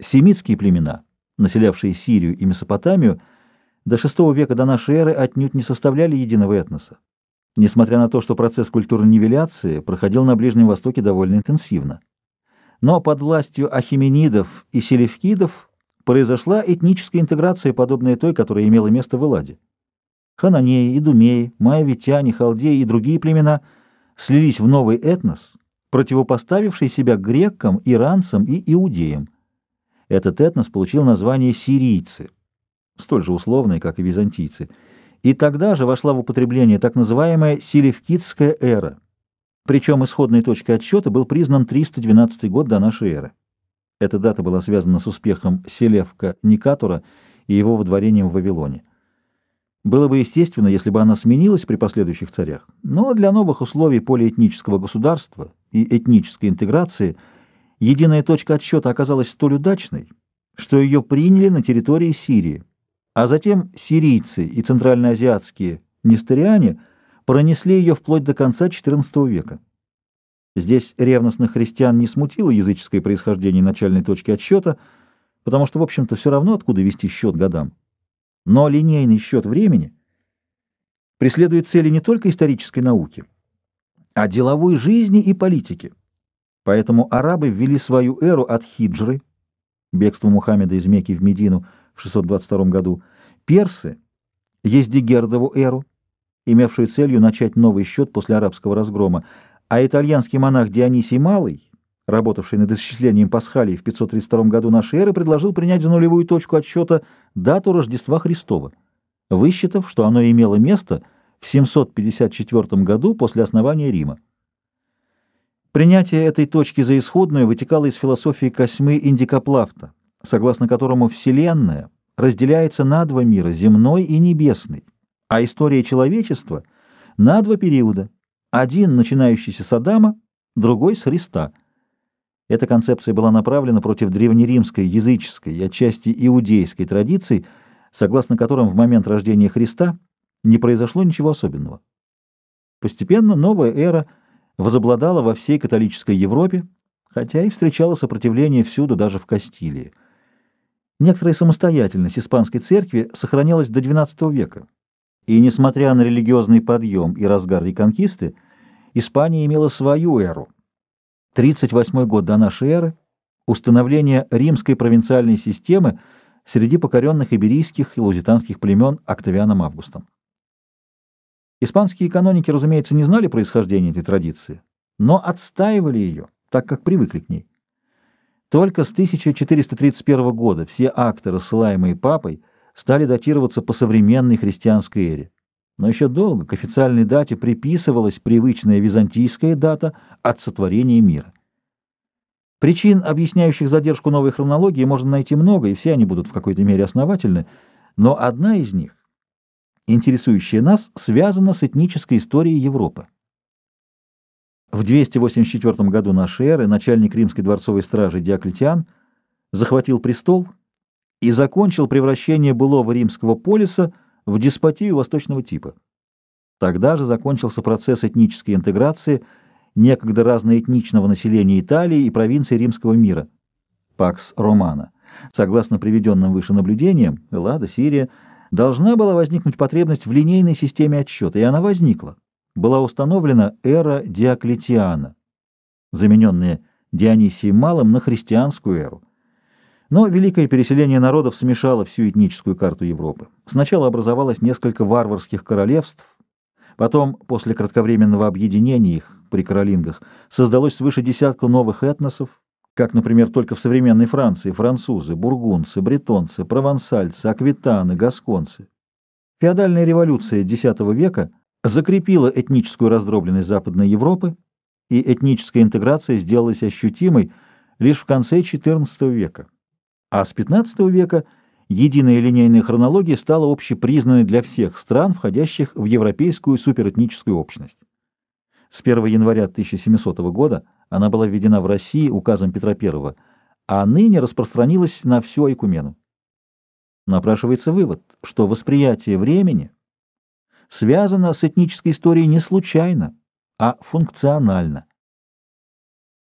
Семитские племена, населявшие Сирию и Месопотамию, до VI века до нашей эры отнюдь не составляли единого этноса, несмотря на то, что процесс культурной нивеляции проходил на Ближнем Востоке довольно интенсивно. Но под властью ахименидов и селевкидов произошла этническая интеграция, подобная той, которая имела место в Эладе. Хананеи, Идумеи, Маявитяне, Халдеи и другие племена слились в новый этнос, противопоставивший себя грекам, иранцам и иудеям. Этот этнос получил название сирийцы, столь же условное, как и византийцы, и тогда же вошла в употребление так называемая Селевкидская эра, причем исходной точкой отсчета был признан 312 год до нашей эры. Эта дата была связана с успехом Селевка Никатура и его водворением в Вавилоне. Было бы естественно, если бы она сменилась при последующих царях, но для новых условий полиэтнического государства и этнической интеграции – единая точка отсчета оказалась столь удачной, что ее приняли на территории Сирии, а затем сирийцы и центральноазиатские нестериане пронесли ее вплоть до конца XIV века. Здесь ревностных христиан не смутило языческое происхождение начальной точки отсчета, потому что, в общем-то, все равно откуда вести счет годам. Но линейный счет времени преследует цели не только исторической науки, а деловой жизни и политики. Поэтому арабы ввели свою эру от хиджры, бегства Мухаммеда из Мекки в Медину в 622 году, персы — Ездигердову эру, имевшую целью начать новый счет после арабского разгрома, а итальянский монах Дионисий Малый, работавший над исчислением Пасхалии в 532 году нашей эры, предложил принять за нулевую точку отсчета дату Рождества Христова, высчитав, что оно имело место в 754 году после основания Рима. Принятие этой точки за исходную вытекало из философии Косьмы Индикоплафта, согласно которому Вселенная разделяется на два мира, земной и небесный, а история человечества — на два периода, один, начинающийся с Адама, другой — с Христа. Эта концепция была направлена против древнеримской, языческой и отчасти иудейской традиций, согласно которым в момент рождения Христа не произошло ничего особенного. Постепенно новая эра — возобладала во всей католической Европе, хотя и встречала сопротивление всюду, даже в Кастилии. Некоторая самостоятельность испанской церкви сохранялась до XII века, и, несмотря на религиозный подъем и разгар реконкисты, Испания имела свою эру. 38 год до нашей эры — установление римской провинциальной системы среди покоренных иберийских и лузитанских племен Октавианом Августом. Испанские каноники, разумеется, не знали происхождения этой традиции, но отстаивали ее, так как привыкли к ней. Только с 1431 года все акты, рассылаемые папой, стали датироваться по современной христианской эре. Но еще долго к официальной дате приписывалась привычная византийская дата от сотворения мира. Причин, объясняющих задержку новой хронологии, можно найти много, и все они будут в какой-то мере основательны, но одна из них интересующее нас, связано с этнической историей Европы. В 284 году нашей эры начальник римской дворцовой стражи Диоклетиан захватил престол и закончил превращение былого римского полиса в деспотию восточного типа. Тогда же закончился процесс этнической интеграции некогда разноэтничного населения Италии и провинций римского мира, Пакс Романа. Согласно приведенным выше наблюдениям, Эллада, Сирия – должна была возникнуть потребность в линейной системе отсчета, и она возникла. Была установлена эра Диоклетиана, замененная Дионисием Малым на христианскую эру. Но великое переселение народов смешало всю этническую карту Европы. Сначала образовалось несколько варварских королевств, потом, после кратковременного объединения их при каролингах, создалось свыше десятка новых этносов, как, например, только в современной Франции французы, бургундцы, бретонцы, провансальцы, аквитаны, гасконцы. Феодальная революция X века закрепила этническую раздробленность Западной Европы, и этническая интеграция сделалась ощутимой лишь в конце XIV века. А с XV века единая линейная хронология стала общепризнанной для всех стран, входящих в европейскую суперэтническую общность. С 1 января 1700 года она была введена в России указом Петра I, а ныне распространилась на всю Айкумену. Напрашивается вывод, что восприятие времени связано с этнической историей не случайно, а функционально.